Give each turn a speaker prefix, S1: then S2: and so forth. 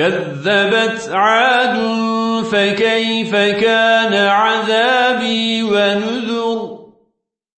S1: كذبت عاد فكيف كان عذابي ونذر